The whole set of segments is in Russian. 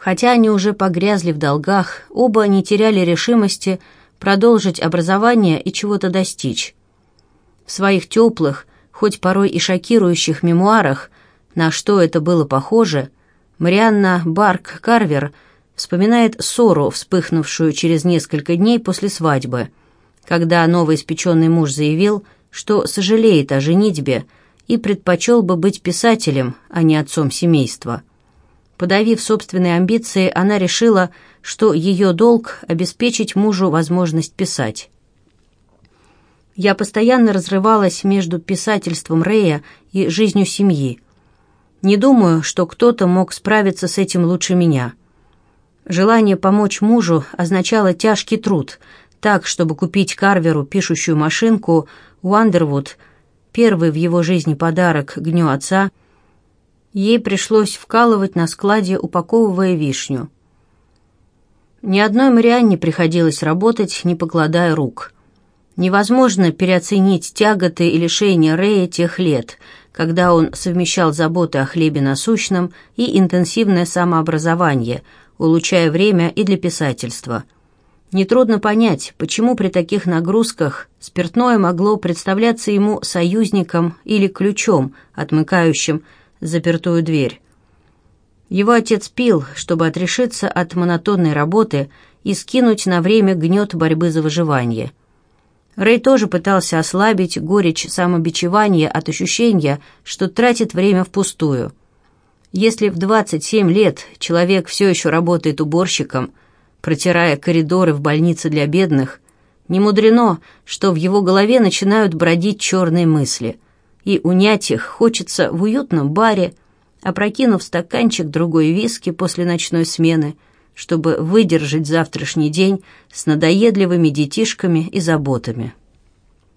Хотя они уже погрязли в долгах, оба не теряли решимости продолжить образование и чего-то достичь. В своих теплых, хоть порой и шокирующих мемуарах «На что это было похоже», Марианна Барк Карвер вспоминает ссору, вспыхнувшую через несколько дней после свадьбы, когда новоиспеченный муж заявил, что сожалеет о женитьбе и предпочел бы быть писателем, а не отцом семейства – Подавив собственные амбиции, она решила, что ее долг – обеспечить мужу возможность писать. Я постоянно разрывалась между писательством Рэя и жизнью семьи. Не думаю, что кто-то мог справиться с этим лучше меня. Желание помочь мужу означало тяжкий труд, так, чтобы купить Карверу пишущую машинку Уандервуд, первый в его жизни подарок к дню отца – Ей пришлось вкалывать на складе, упаковывая вишню. Ни одной Марианне приходилось работать, не покладая рук. Невозможно переоценить тяготы и лишения Рэя тех лет, когда он совмещал заботы о хлебе насущном и интенсивное самообразование, улучшая время и для писательства. Нетрудно понять, почему при таких нагрузках спиртное могло представляться ему союзником или ключом, отмыкающим запертую дверь. Его отец пил, чтобы отрешиться от монотонной работы и скинуть на время гнет борьбы за выживание. Рэй тоже пытался ослабить горечь самобичевания от ощущения, что тратит время впустую. Если в 27 лет человек все еще работает уборщиком, протирая коридоры в больнице для бедных, не мудрено, что в его голове начинают бродить черные мысли – и унять их хочется в уютном баре, опрокинув стаканчик другой виски после ночной смены, чтобы выдержать завтрашний день с надоедливыми детишками и заботами.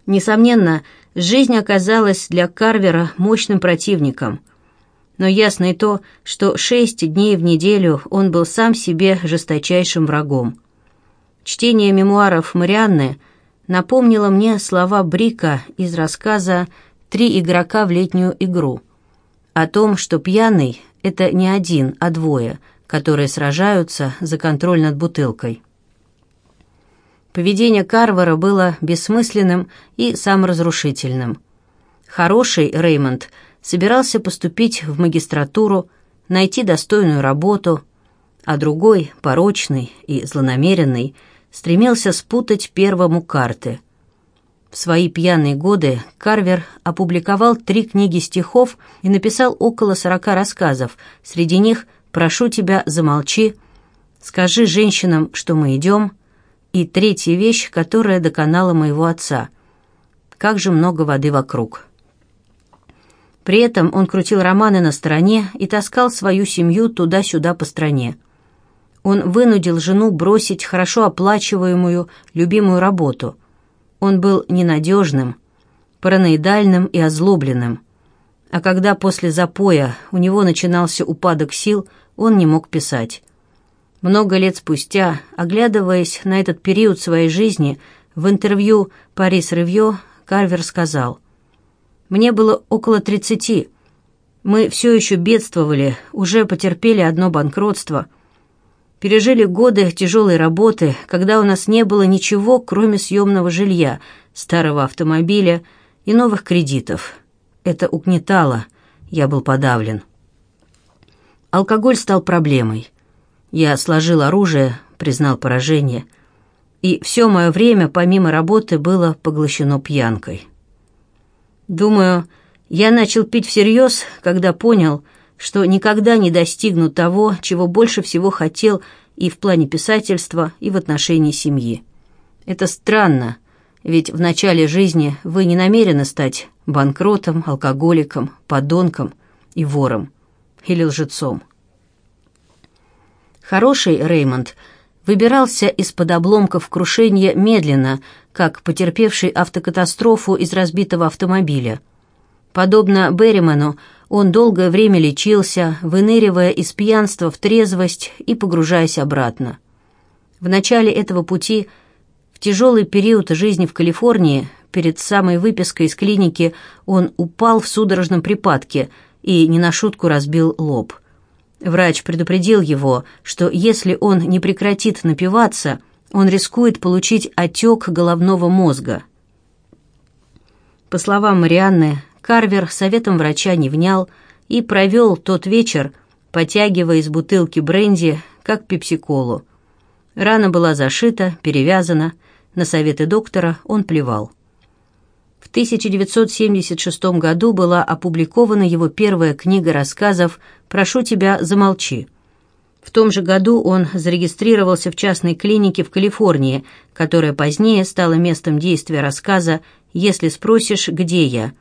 Несомненно, жизнь оказалась для Карвера мощным противником, но ясно и то, что шесть дней в неделю он был сам себе жесточайшим врагом. Чтение мемуаров Марианны напомнило мне слова Брика из рассказа три игрока в летнюю игру. О том, что пьяный — это не один, а двое, которые сражаются за контроль над бутылкой. Поведение Карвара было бессмысленным и саморазрушительным. Хороший Реймонд собирался поступить в магистратуру, найти достойную работу, а другой, порочный и злонамеренный, стремился спутать первому карты — в свои пьяные годы Карвер опубликовал три книги стихов и написал около сорока рассказов. Среди них «Прошу тебя, замолчи», «Скажи женщинам, что мы идем» и третья вещь, которая доконала моего отца. Как же много воды вокруг. При этом он крутил романы на стороне и таскал свою семью туда-сюда по стране. Он вынудил жену бросить хорошо оплачиваемую, любимую работу – он был ненадежным, параноидальным и озлобленным. А когда после запоя у него начинался упадок сил, он не мог писать. Много лет спустя, оглядываясь на этот период своей жизни, в интервью «Парис Ревью» Карвер сказал, «Мне было около тридцати. Мы все еще бедствовали, уже потерпели одно банкротство – пережили годы тяжелой работы, когда у нас не было ничего, кроме съемного жилья, старого автомобиля и новых кредитов. Это угнетало, я был подавлен. Алкоголь стал проблемой. Я сложил оружие, признал поражение, и все мое время, помимо работы, было поглощено пьянкой. Думаю, я начал пить всерьез, когда понял, что никогда не достигну того, чего больше всего хотел и в плане писательства, и в отношении семьи. Это странно, ведь в начале жизни вы не намерены стать банкротом, алкоголиком, подонком и вором или лжецом. Хороший Реймонд выбирался из-под обломков крушения медленно, как потерпевший автокатастрофу из разбитого автомобиля. Подобно Берриману, он долгое время лечился, выныривая из пьянства в трезвость и погружаясь обратно. В начале этого пути, в тяжелый период жизни в Калифорнии, перед самой выпиской из клиники, он упал в судорожном припадке и не на шутку разбил лоб. Врач предупредил его, что если он не прекратит напиваться, он рискует получить отек головного мозга. По словам Марианны, Карвер советом врача не внял и провел тот вечер, потягивая из бутылки бренди, как пепсиколу. Рана была зашита, перевязана, на советы доктора он плевал. В 1976 году была опубликована его первая книга рассказов «Прошу тебя, замолчи». В том же году он зарегистрировался в частной клинике в Калифорнии, которая позднее стала местом действия рассказа «Если спросишь, где я?».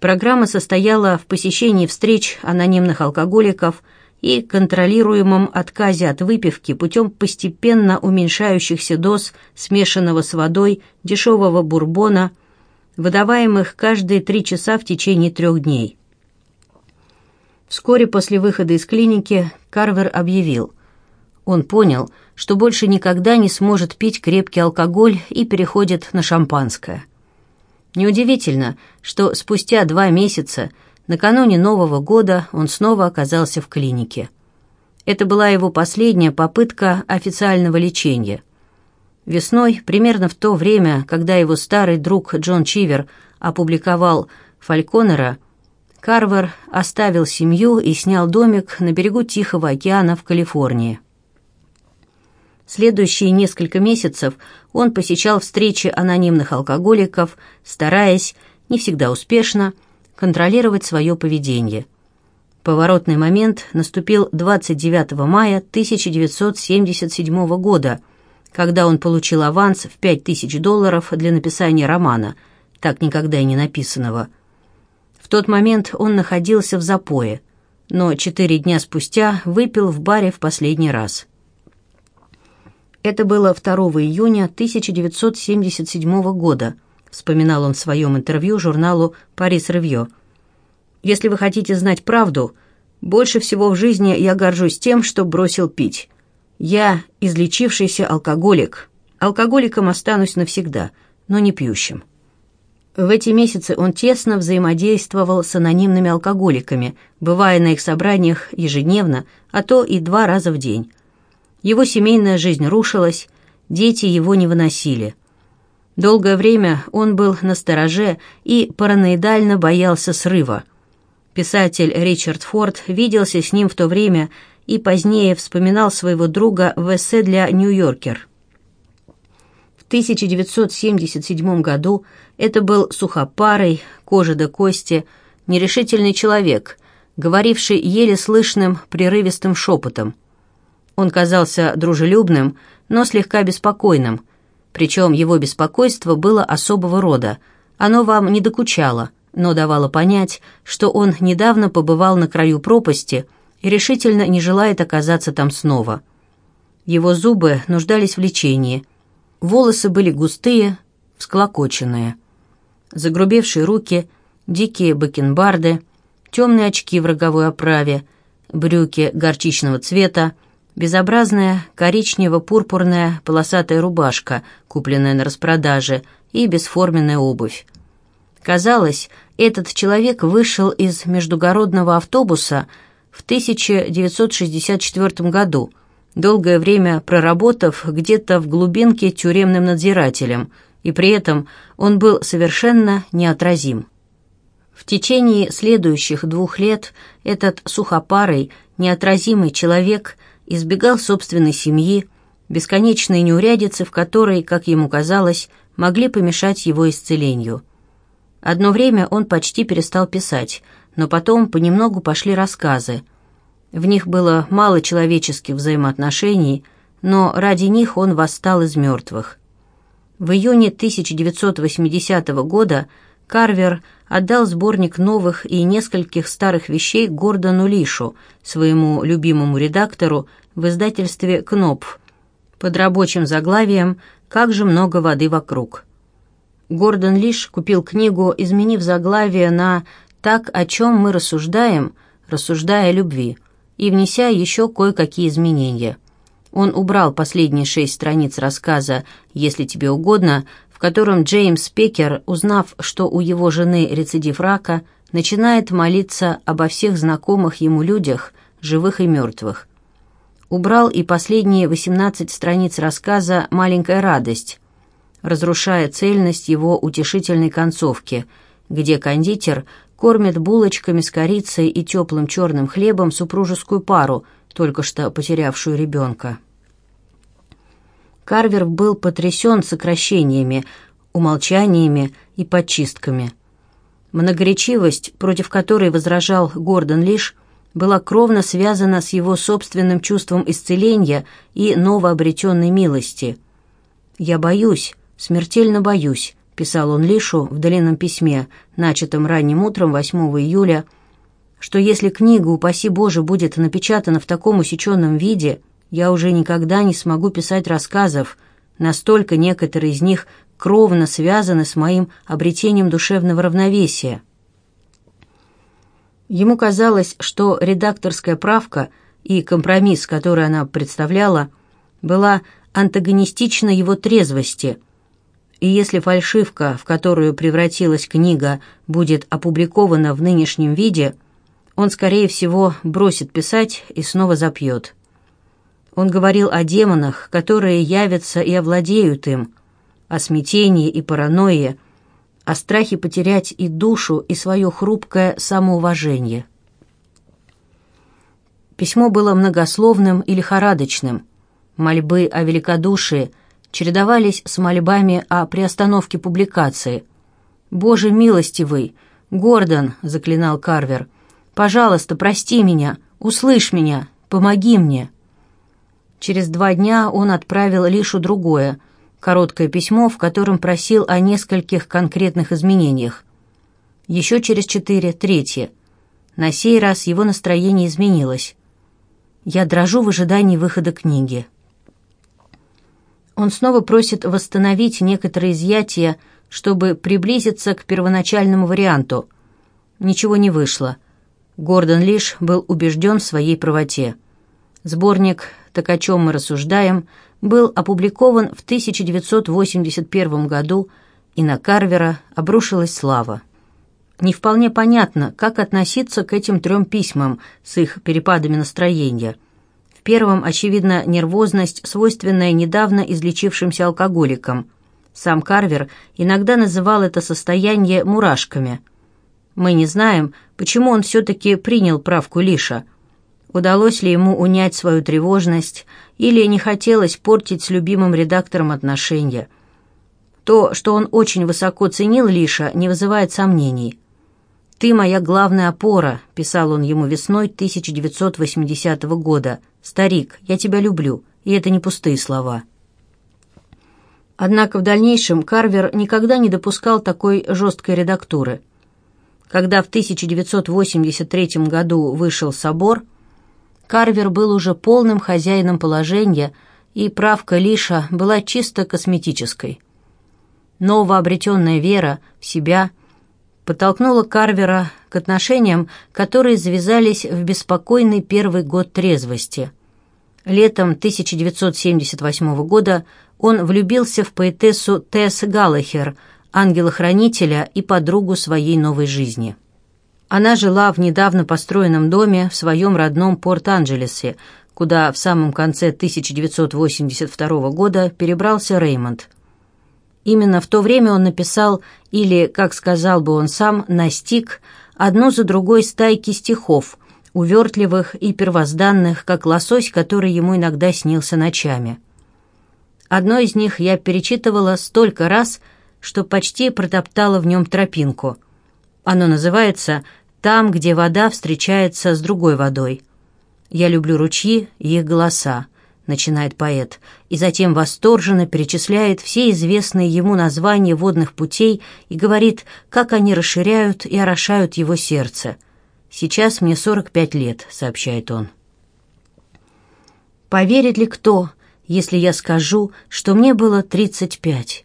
Программа состояла в посещении встреч анонимных алкоголиков и контролируемом отказе от выпивки путем постепенно уменьшающихся доз смешанного с водой дешевого бурбона, выдаваемых каждые три часа в течение трех дней. Вскоре после выхода из клиники Карвер объявил. Он понял, что больше никогда не сможет пить крепкий алкоголь и переходит на шампанское. Неудивительно, что спустя два месяца, накануне Нового года, он снова оказался в клинике. Это была его последняя попытка официального лечения. Весной, примерно в то время, когда его старый друг Джон Чивер опубликовал «Фальконера», Карвер оставил семью и снял домик на берегу Тихого океана в Калифорнии. Следующие несколько месяцев он посещал встречи анонимных алкоголиков, стараясь, не всегда успешно, контролировать свое поведение. Поворотный момент наступил 29 мая 1977 года, когда он получил аванс в 5000 долларов для написания романа, так никогда и не написанного. В тот момент он находился в запое, но четыре дня спустя выпил в баре в последний раз – это было 2 июня 1977 года, вспоминал он в своем интервью журналу «Парис Ревью». «Если вы хотите знать правду, больше всего в жизни я горжусь тем, что бросил пить. Я излечившийся алкоголик. Алкоголиком останусь навсегда, но не пьющим». В эти месяцы он тесно взаимодействовал с анонимными алкоголиками, бывая на их собраниях ежедневно, а то и два раза в день. Его семейная жизнь рушилась, дети его не выносили. Долгое время он был на стороже и параноидально боялся срыва. Писатель Ричард Форд виделся с ним в то время и позднее вспоминал своего друга в эссе для «Нью-Йоркер». В 1977 году это был сухопарый, кожа до кости, нерешительный человек, говоривший еле слышным прерывистым шепотом – он казался дружелюбным, но слегка беспокойным. Причем его беспокойство было особого рода. Оно вам не докучало, но давало понять, что он недавно побывал на краю пропасти и решительно не желает оказаться там снова. Его зубы нуждались в лечении. Волосы были густые, всклокоченные. Загрубевшие руки, дикие бакенбарды, темные очки в роговой оправе, брюки горчичного цвета, Безобразная коричнево-пурпурная полосатая рубашка, купленная на распродаже, и бесформенная обувь. Казалось, этот человек вышел из междугородного автобуса в 1964 году, долгое время проработав где-то в глубинке тюремным надзирателем, и при этом он был совершенно неотразим. В течение следующих двух лет этот сухопарый, неотразимый человек – избегал собственной семьи, бесконечной неурядицы, в которой, как ему казалось, могли помешать его исцелению. Одно время он почти перестал писать, но потом понемногу пошли рассказы. В них было мало человеческих взаимоотношений, но ради них он восстал из мертвых. В июне 1980 года Карвер отдал сборник новых и нескольких старых вещей Гордону Лишу, своему любимому редактору в издательстве «Кнопф» под рабочим заглавием «Как же много воды вокруг». Гордон Лиш купил книгу, изменив заглавие на «Так, о чем мы рассуждаем, рассуждая о любви», и внеся еще кое-какие изменения. Он убрал последние шесть страниц рассказа «Если тебе угодно», в котором Джеймс Пекер, узнав, что у его жены рецидив рака, начинает молиться обо всех знакомых ему людях, живых и мертвых. Убрал и последние 18 страниц рассказа «Маленькая радость», разрушая цельность его утешительной концовки, где кондитер кормит булочками с корицей и теплым черным хлебом супружескую пару, только что потерявшую ребенка. Карвер был потрясен сокращениями, умолчаниями и подчистками. Многоречивость, против которой возражал Гордон лишь, была кровно связана с его собственным чувством исцеления и новообретенной милости. «Я боюсь, смертельно боюсь», — писал он Лишу в длинном письме, начатом ранним утром 8 июля, что если книга, упаси Боже, будет напечатана в таком усеченном виде, я уже никогда не смогу писать рассказов, настолько некоторые из них кровно связаны с моим обретением душевного равновесия. Ему казалось, что редакторская правка и компромисс, который она представляла, была антагонистична его трезвости, и если фальшивка, в которую превратилась книга, будет опубликована в нынешнем виде, он, скорее всего, бросит писать и снова запьет. Он говорил о демонах, которые явятся и овладеют им, о смятении и паранойе, о страхе потерять и душу, и свое хрупкое самоуважение. Письмо было многословным и лихорадочным. Мольбы о великодушии чередовались с мольбами о приостановке публикации. «Боже милостивый! Гордон!» — заклинал Карвер. «Пожалуйста, прости меня, услышь меня, помоги мне!» Через два дня он отправил Лишу другое — короткое письмо, в котором просил о нескольких конкретных изменениях. Еще через четыре — третье. На сей раз его настроение изменилось. Я дрожу в ожидании выхода книги. Он снова просит восстановить некоторые изъятия, чтобы приблизиться к первоначальному варианту. Ничего не вышло. Гордон лишь был убежден в своей правоте. Сборник «Так о чем мы рассуждаем» был опубликован в 1981 году, и на Карвера обрушилась слава. Не вполне понятно, как относиться к этим трем письмам с их перепадами настроения. В первом, очевидно, нервозность, свойственная недавно излечившимся алкоголикам. Сам Карвер иногда называл это состояние «мурашками». Мы не знаем, почему он все-таки принял правку Лиша. Удалось ли ему унять свою тревожность или не хотелось портить с любимым редактором отношения. То, что он очень высоко ценил Лиша, не вызывает сомнений. «Ты моя главная опора», — писал он ему весной 1980 года. «Старик, я тебя люблю, и это не пустые слова». Однако в дальнейшем Карвер никогда не допускал такой жесткой редактуры. Когда в 1983 году вышел «Собор», Карвер был уже полным хозяином положения, и правка Лиша была чисто косметической. Новообретенная вера в себя подтолкнула Карвера к отношениям, которые завязались в беспокойный первый год трезвости. Летом 1978 года он влюбился в поэтессу Тесс Галлахер, ангела-хранителя и подругу своей новой жизни. Она жила в недавно построенном доме в своем родном Порт-Анджелесе, куда в самом конце 1982 года перебрался Реймонд. Именно в то время он написал, или, как сказал бы он сам, настиг, одну за другой стайки стихов, увертливых и первозданных, как лосось, который ему иногда снился ночами. Одно из них я перечитывала столько раз, что почти протоптала в нем тропинку. Оно называется там, где вода встречается с другой водой. «Я люблю ручьи и их голоса», — начинает поэт, и затем восторженно перечисляет все известные ему названия водных путей и говорит, как они расширяют и орошают его сердце. «Сейчас мне 45 лет», — сообщает он. Поверит ли кто, если я скажу, что мне было 35?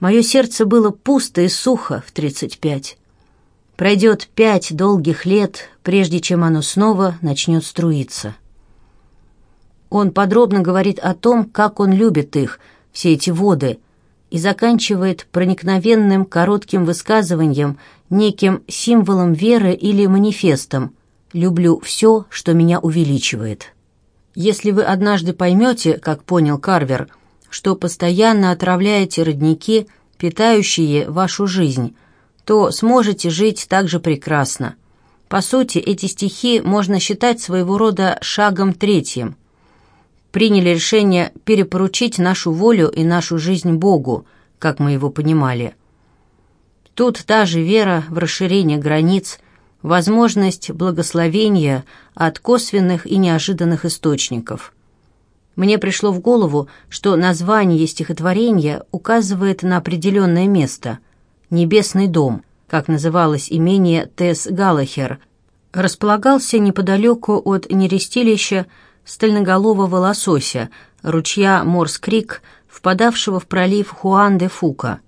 Мое сердце было пусто и сухо в 35. Пройдет пять долгих лет, прежде чем оно снова начнет струиться. Он подробно говорит о том, как он любит их, все эти воды, и заканчивает проникновенным коротким высказыванием, неким символом веры или манифестом. люблю все, что меня увеличивает. Если вы однажды поймете, как понял Карвер, что постоянно отравляете родники, питающие вашу жизнь, то сможете жить так же прекрасно. По сути, эти стихи можно считать своего рода шагом третьим. Приняли решение перепоручить нашу волю и нашу жизнь Богу, как мы его понимали. Тут та же вера в расширение границ, возможность благословения от косвенных и неожиданных источников. Мне пришло в голову, что название стихотворения указывает на определенное место – «Небесный дом», как называлось имение Тесс Галлахер, располагался неподалеку от нерестилища стальноголового лосося, ручья Морс-Крик, впадавшего в пролив Хуан-де-Фука.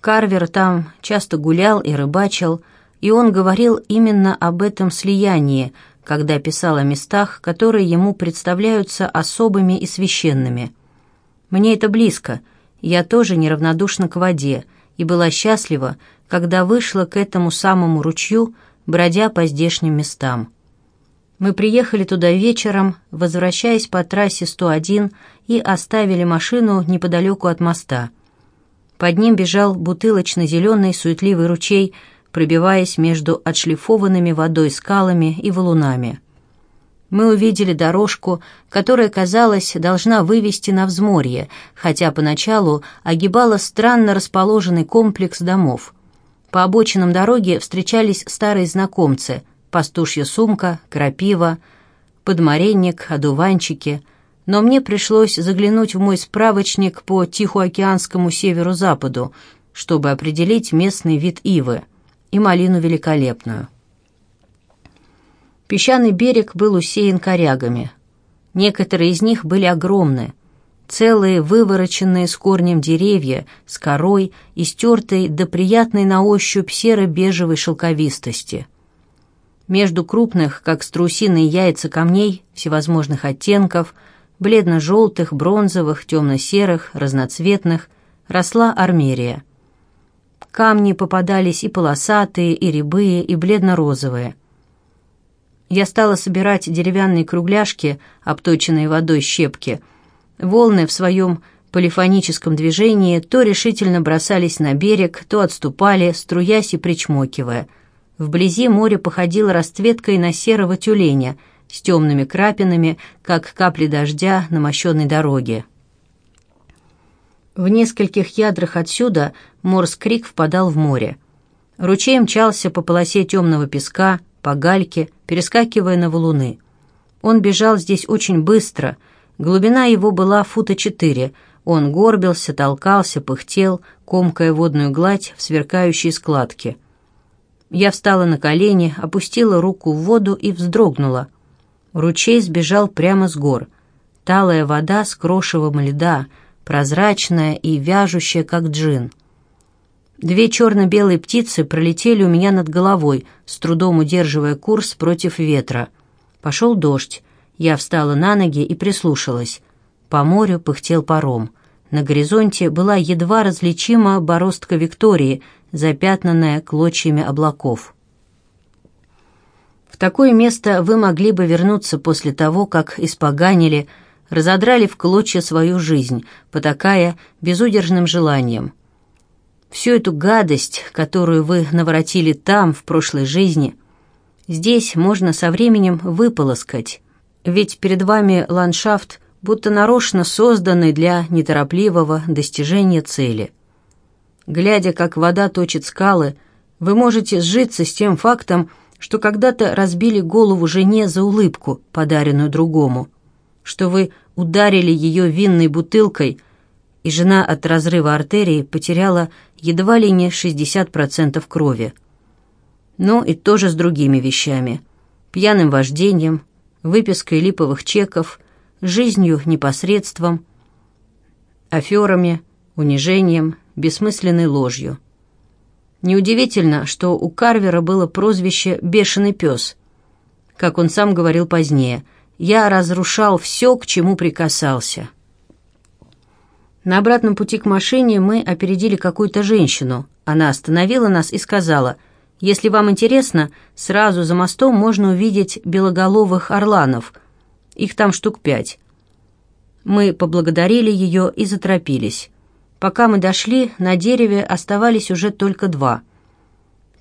Карвер там часто гулял и рыбачил, и он говорил именно об этом слиянии, когда писал о местах, которые ему представляются особыми и священными. «Мне это близко, я тоже неравнодушна к воде, и была счастлива, когда вышла к этому самому ручью, бродя по здешним местам. Мы приехали туда вечером, возвращаясь по трассе 101 и оставили машину неподалеку от моста. Под ним бежал бутылочно-зеленый суетливый ручей, пробиваясь между отшлифованными водой скалами и валунами. Мы увидели дорожку, которая, казалось, должна вывести на взморье, хотя поначалу огибала странно расположенный комплекс домов. По обочинам дороги встречались старые знакомцы — пастушья сумка, крапива, подмаренник, одуванчики. Но мне пришлось заглянуть в мой справочник по Тихоокеанскому северо-западу, чтобы определить местный вид ивы — и малину великолепную. Песчаный берег был усеян корягами. Некоторые из них были огромны, целые вывороченные с корнем деревья, с корой и стертой до приятной на ощупь серо-бежевой шелковистости. Между крупных, как страусиные яйца камней всевозможных оттенков, бледно-желтых, бронзовых, темно-серых, разноцветных, росла армерия – Камни попадались и полосатые, и рябые, и бледно-розовые. Я стала собирать деревянные кругляшки, обточенные водой щепки. Волны в своем полифоническом движении то решительно бросались на берег, то отступали, струясь и причмокивая. Вблизи море походило расцветкой на серого тюленя с темными крапинами, как капли дождя на мощенной дороге. В нескольких ядрах отсюда Морс-Крик впадал в море. Ручей мчался по полосе темного песка, по гальке, перескакивая на валуны. Он бежал здесь очень быстро, глубина его была фута четыре, он горбился, толкался, пыхтел, комкая водную гладь в сверкающей складке. Я встала на колени, опустила руку в воду и вздрогнула. Ручей сбежал прямо с гор. Талая вода с крошевом льда — прозрачная и вяжущая, как джин. Две черно-белые птицы пролетели у меня над головой, с трудом удерживая курс против ветра. Пошел дождь. Я встала на ноги и прислушалась. По морю пыхтел паром. На горизонте была едва различима бороздка Виктории, запятнанная клочьями облаков. В такое место вы могли бы вернуться после того, как испоганили, разодрали в клочья свою жизнь, потакая безудержным желанием. Всю эту гадость, которую вы наворотили там, в прошлой жизни, здесь можно со временем выполоскать, ведь перед вами ландшафт, будто нарочно созданный для неторопливого достижения цели. Глядя, как вода точит скалы, вы можете сжиться с тем фактом, что когда-то разбили голову жене за улыбку, подаренную другому – что вы ударили ее винной бутылкой, и жена от разрыва артерии потеряла едва ли не 60% крови. Ну и тоже с другими вещами. Пьяным вождением, выпиской липовых чеков, жизнью непосредством, аферами, унижением, бессмысленной ложью. Неудивительно, что у Карвера было прозвище «бешеный пес», как он сам говорил позднее – я разрушал все, к чему прикасался. На обратном пути к машине мы опередили какую-то женщину. Она остановила нас и сказала, Если вам интересно, сразу за мостом можно увидеть белоголовых орланов. Их там штук пять. Мы поблагодарили ее и заторопились. Пока мы дошли, на дереве оставались уже только два.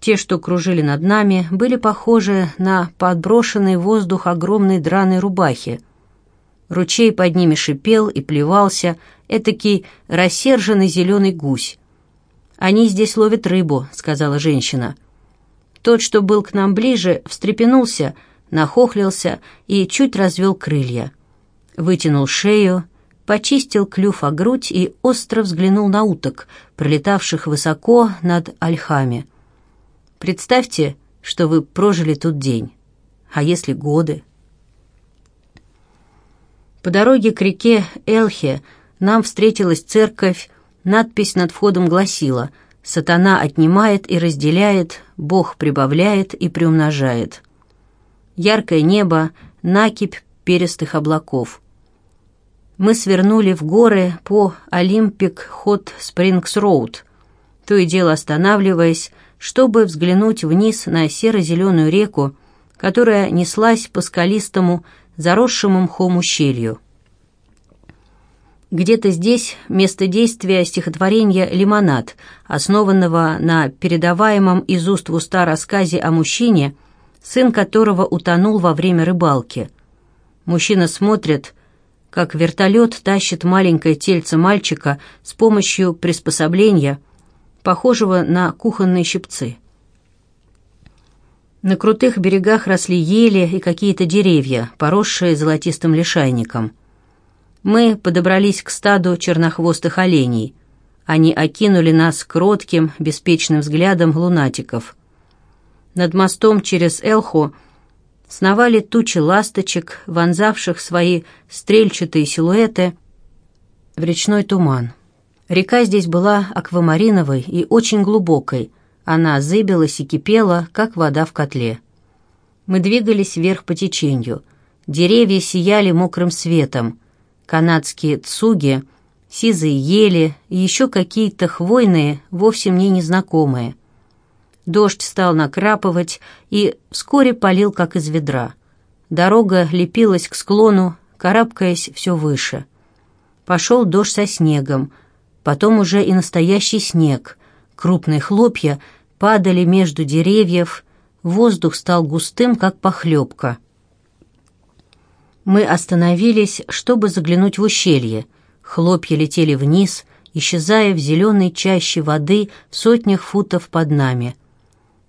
Те, что кружили над нами, были похожи на подброшенный воздух огромной драной рубахи. Ручей под ними шипел и плевался, этакий рассерженный зеленый гусь. «Они здесь ловят рыбу», — сказала женщина. Тот, что был к нам ближе, встрепенулся, нахохлился и чуть развел крылья. Вытянул шею, почистил клюв о грудь и остро взглянул на уток, пролетавших высоко над ольхами. Представьте, что вы прожили тут день. А если годы? По дороге к реке Элхе нам встретилась церковь, надпись над входом гласила «Сатана отнимает и разделяет, Бог прибавляет и приумножает». Яркое небо, накипь перистых облаков. Мы свернули в горы по Олимпик Хот Спрингс Роуд, то и дело останавливаясь, чтобы взглянуть вниз на серо-зеленую реку, которая неслась по скалистому, заросшему мхом ущелью. Где-то здесь место действия стихотворения «Лимонад», основанного на передаваемом из уст в уста рассказе о мужчине, сын которого утонул во время рыбалки. Мужчина смотрит, как вертолет тащит маленькое тельце мальчика с помощью приспособления – похожего на кухонные щипцы. На крутых берегах росли ели и какие-то деревья, поросшие золотистым лишайником. Мы подобрались к стаду чернохвостых оленей. Они окинули нас кротким, беспечным взглядом лунатиков. Над мостом через Элху сновали тучи ласточек, вонзавших свои стрельчатые силуэты в речной туман. Река здесь была аквамариновой и очень глубокой. Она зыбилась и кипела, как вода в котле. Мы двигались вверх по течению. Деревья сияли мокрым светом. Канадские цуги, сизые ели и еще какие-то хвойные, вовсе мне незнакомые. Дождь стал накрапывать и вскоре полил, как из ведра. Дорога лепилась к склону, карабкаясь все выше. Пошел дождь со снегом — потом уже и настоящий снег. Крупные хлопья падали между деревьев, воздух стал густым, как похлебка. Мы остановились, чтобы заглянуть в ущелье. Хлопья летели вниз, исчезая в зеленой чаще воды в сотнях футов под нами.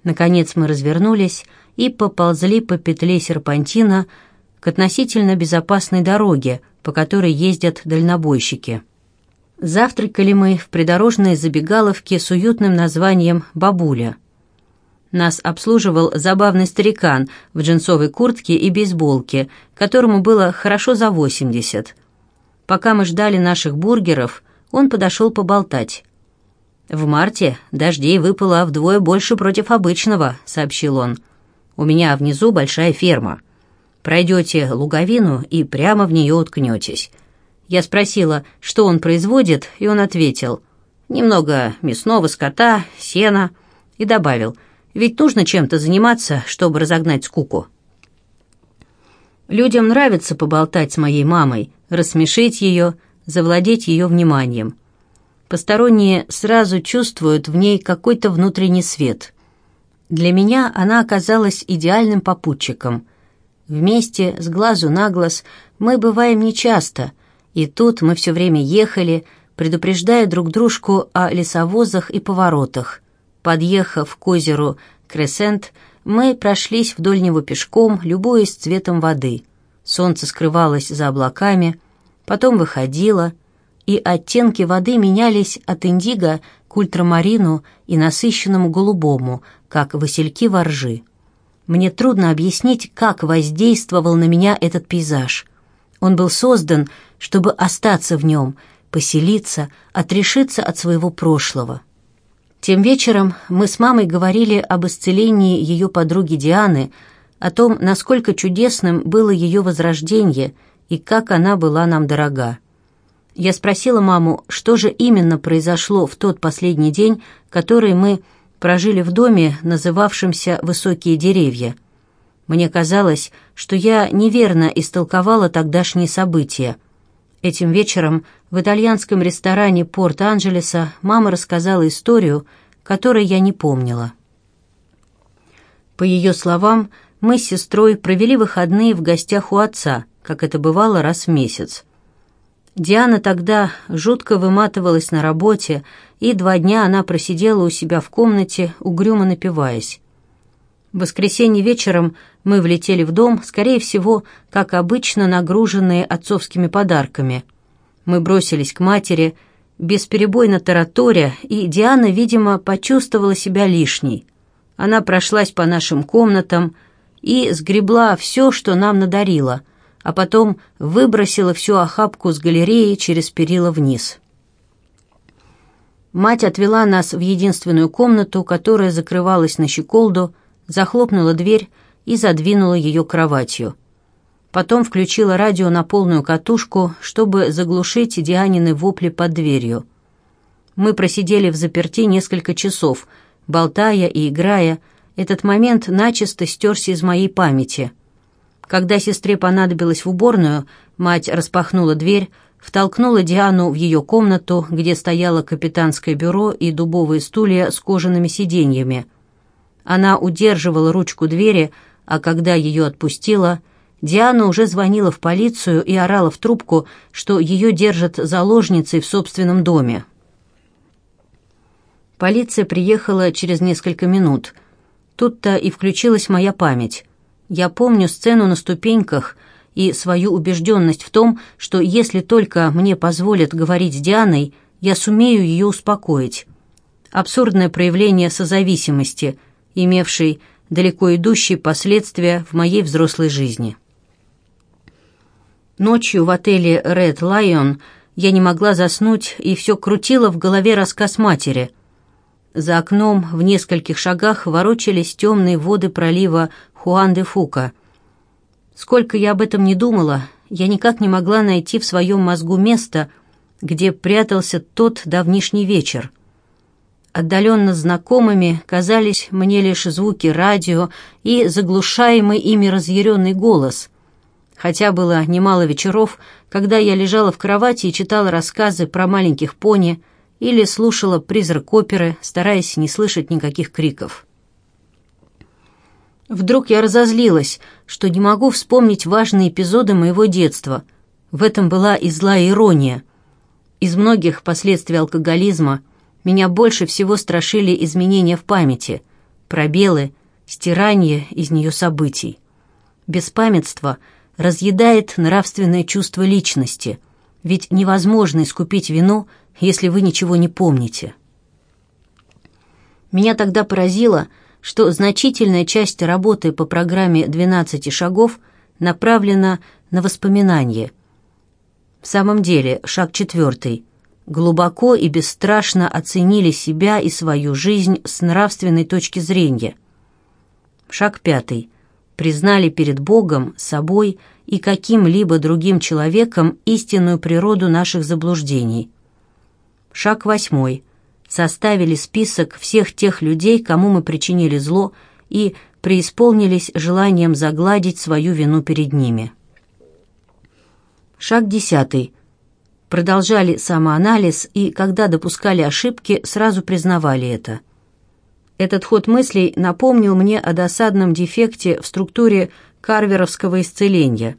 Наконец мы развернулись и поползли по петле серпантина к относительно безопасной дороге, по которой ездят дальнобойщики. Завтракали мы в придорожной забегаловке с уютным названием «Бабуля». Нас обслуживал забавный старикан в джинсовой куртке и бейсболке, которому было хорошо за 80. Пока мы ждали наших бургеров, он подошел поболтать. «В марте дождей выпало вдвое больше против обычного», — сообщил он. «У меня внизу большая ферма. Пройдете луговину и прямо в нее уткнетесь. Я спросила, что он производит, и он ответил, «Немного мясного скота, сена», и добавил, «Ведь нужно чем-то заниматься, чтобы разогнать скуку». Людям нравится поболтать с моей мамой, рассмешить ее, завладеть ее вниманием. Посторонние сразу чувствуют в ней какой-то внутренний свет. Для меня она оказалась идеальным попутчиком. Вместе, с глазу на глаз, мы бываем нечасто, и тут мы все время ехали, предупреждая друг дружку о лесовозах и поворотах. Подъехав к озеру Кресент, мы прошлись вдоль него пешком, любуясь цветом воды. Солнце скрывалось за облаками, потом выходило, и оттенки воды менялись от индиго к ультрамарину и насыщенному голубому, как васильки воржи. Мне трудно объяснить, как воздействовал на меня этот пейзаж. Он был создан чтобы остаться в нем, поселиться, отрешиться от своего прошлого. Тем вечером мы с мамой говорили об исцелении ее подруги Дианы, о том, насколько чудесным было ее возрождение и как она была нам дорога. Я спросила маму, что же именно произошло в тот последний день, который мы прожили в доме, называвшемся «Высокие деревья». Мне казалось, что я неверно истолковала тогдашние события. Этим вечером в итальянском ресторане Порт-Анджелеса мама рассказала историю, которой я не помнила. По ее словам, мы с сестрой провели выходные в гостях у отца, как это бывало раз в месяц. Диана тогда жутко выматывалась на работе, и два дня она просидела у себя в комнате, угрюмо напиваясь. В воскресенье вечером мы влетели в дом, скорее всего, как обычно, нагруженные отцовскими подарками. Мы бросились к матери, бесперебойно тараторя, и Диана, видимо, почувствовала себя лишней. Она прошлась по нашим комнатам и сгребла все, что нам надарила, а потом выбросила всю охапку с галереи через перила вниз. Мать отвела нас в единственную комнату, которая закрывалась на щеколду, захлопнула дверь и задвинула ее кроватью. Потом включила радио на полную катушку, чтобы заглушить Дианины вопли под дверью. Мы просидели в заперти несколько часов, болтая и играя. Этот момент начисто стерся из моей памяти. Когда сестре понадобилось в уборную, мать распахнула дверь, втолкнула Диану в ее комнату, где стояло капитанское бюро и дубовые стулья с кожаными сиденьями – она удерживала ручку двери, а когда ее отпустила, Диана уже звонила в полицию и орала в трубку, что ее держат заложницей в собственном доме. Полиция приехала через несколько минут. Тут-то и включилась моя память. Я помню сцену на ступеньках и свою убежденность в том, что если только мне позволят говорить с Дианой, я сумею ее успокоить. Абсурдное проявление созависимости – имевший далеко идущие последствия в моей взрослой жизни. Ночью в отеле Red Lion я не могла заснуть и все крутила в голове рассказ матери. За окном в нескольких шагах ворочались темные воды пролива Хуан-де-Фука. Сколько я об этом не думала, я никак не могла найти в своем мозгу место, где прятался тот давнишний вечер. Отдаленно знакомыми казались мне лишь звуки радио и заглушаемый ими разъяренный голос. Хотя было немало вечеров, когда я лежала в кровати и читала рассказы про маленьких пони или слушала призрак оперы, стараясь не слышать никаких криков. Вдруг я разозлилась, что не могу вспомнить важные эпизоды моего детства. В этом была и злая ирония. Из многих последствий алкоголизма – меня больше всего страшили изменения в памяти, пробелы, стирание из нее событий. Беспамятство разъедает нравственное чувство личности, ведь невозможно искупить вину, если вы ничего не помните. Меня тогда поразило, что значительная часть работы по программе «12 шагов» направлена на воспоминания. В самом деле, шаг четвертый – глубоко и бесстрашно оценили себя и свою жизнь с нравственной точки зрения. Шаг пятый. Признали перед Богом, собой и каким-либо другим человеком истинную природу наших заблуждений. Шаг восьмой. Составили список всех тех людей, кому мы причинили зло, и преисполнились желанием загладить свою вину перед ними. Шаг десятый продолжали самоанализ и, когда допускали ошибки, сразу признавали это. Этот ход мыслей напомнил мне о досадном дефекте в структуре карверовского исцеления –